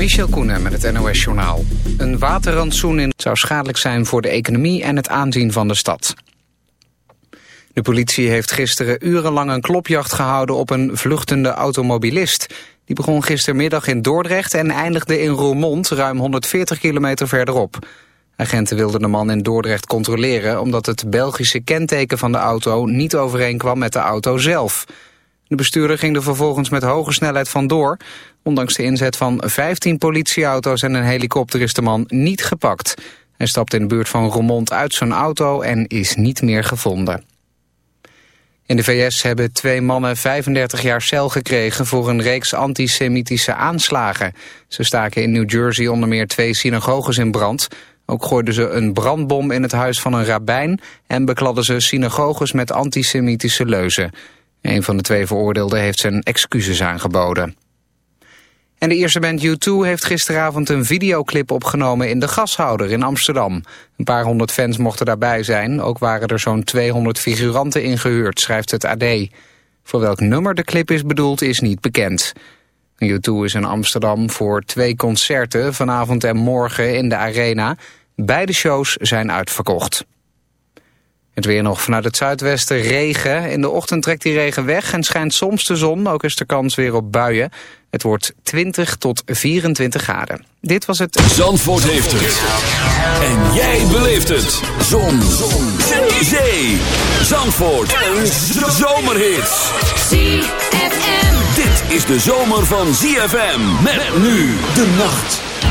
Michel Koenen met het NOS-journaal. Een waterrantsoen zou schadelijk zijn voor de economie en het aanzien van de stad. De politie heeft gisteren urenlang een klopjacht gehouden op een vluchtende automobilist. Die begon gistermiddag in Dordrecht en eindigde in Roermond, ruim 140 kilometer verderop. Agenten wilden de man in Dordrecht controleren... omdat het Belgische kenteken van de auto niet overeenkwam met de auto zelf. De bestuurder ging er vervolgens met hoge snelheid vandoor. Ondanks de inzet van 15 politieauto's en een helikopter is de man niet gepakt. Hij stapte in de buurt van Roermond uit zijn auto en is niet meer gevonden. In de VS hebben twee mannen 35 jaar cel gekregen voor een reeks antisemitische aanslagen. Ze staken in New Jersey onder meer twee synagoges in brand. Ook gooiden ze een brandbom in het huis van een rabbijn... en bekladden ze synagoges met antisemitische leuzen. Een van de twee veroordeelden heeft zijn excuses aangeboden. En de eerste band U2 heeft gisteravond een videoclip opgenomen in de Gashouder in Amsterdam. Een paar honderd fans mochten daarbij zijn. Ook waren er zo'n 200 figuranten ingehuurd, schrijft het AD. Voor welk nummer de clip is bedoeld is niet bekend. U2 is in Amsterdam voor twee concerten vanavond en morgen in de Arena. Beide shows zijn uitverkocht. Het weer nog vanuit het zuidwesten regen. In de ochtend trekt die regen weg en schijnt soms de zon. Ook is er kans weer op buien. Het wordt 20 tot 24 graden. Dit was het... Zandvoort heeft het. En jij beleeft het. Zon. zon. Zee. Zandvoort. Een zomerhit. ZFM. Dit is de zomer van ZFM. Met nu de nacht.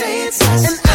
tastes. And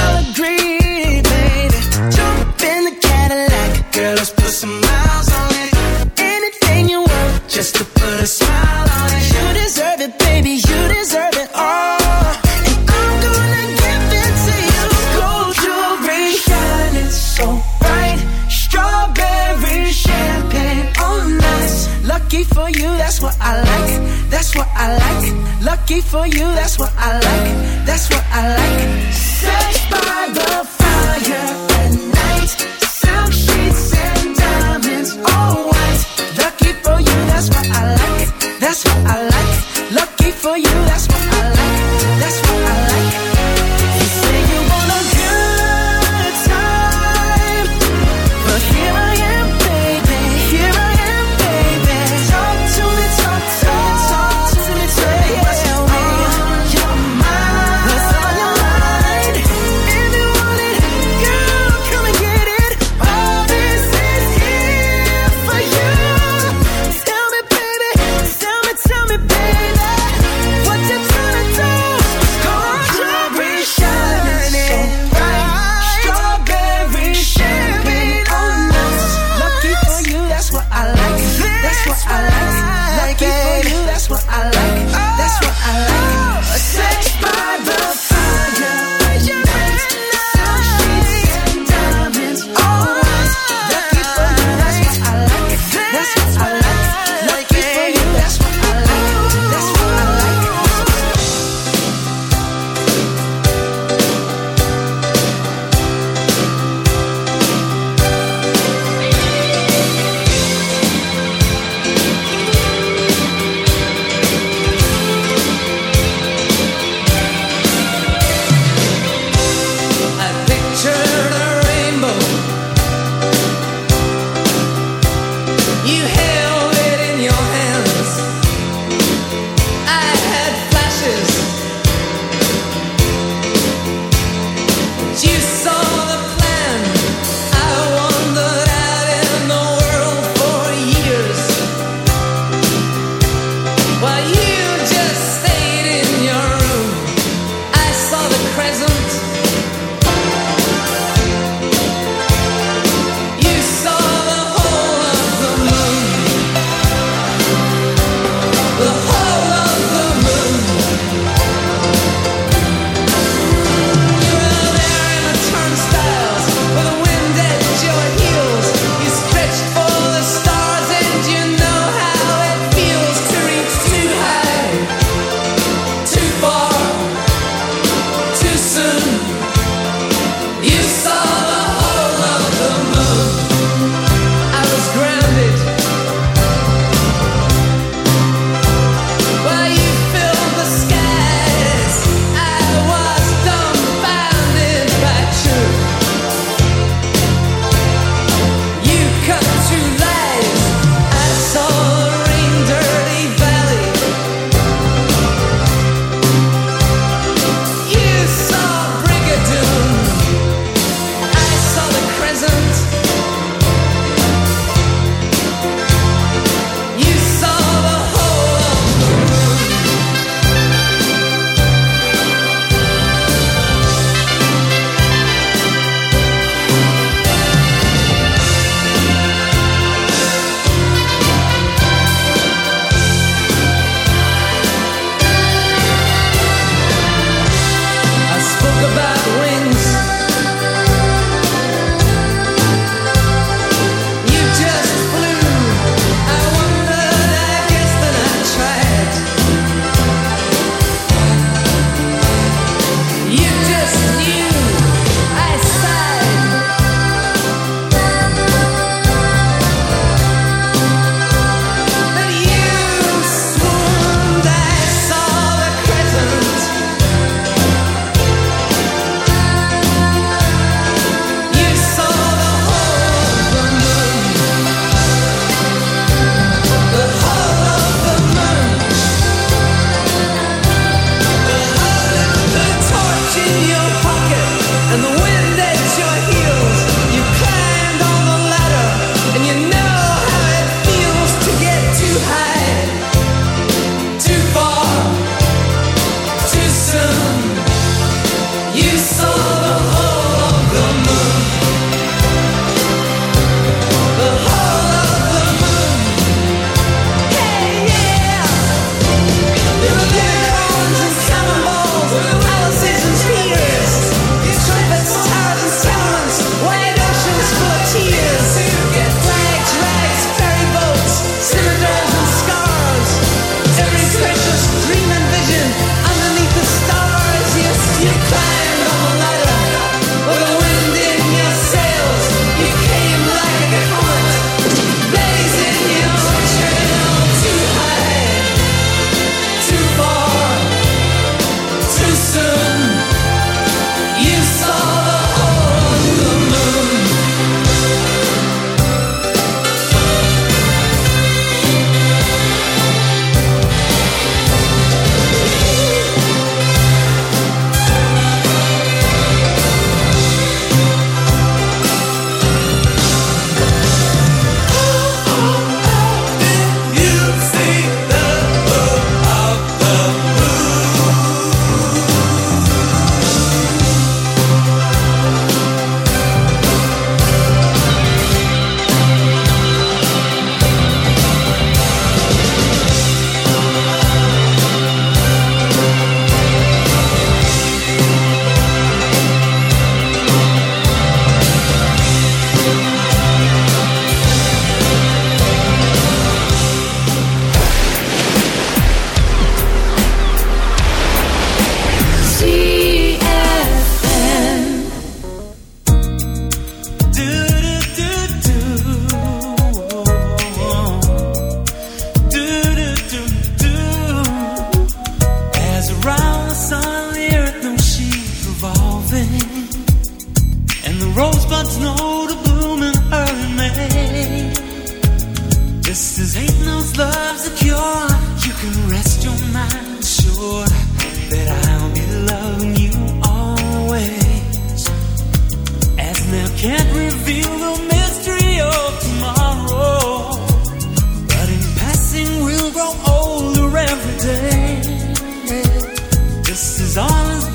This is all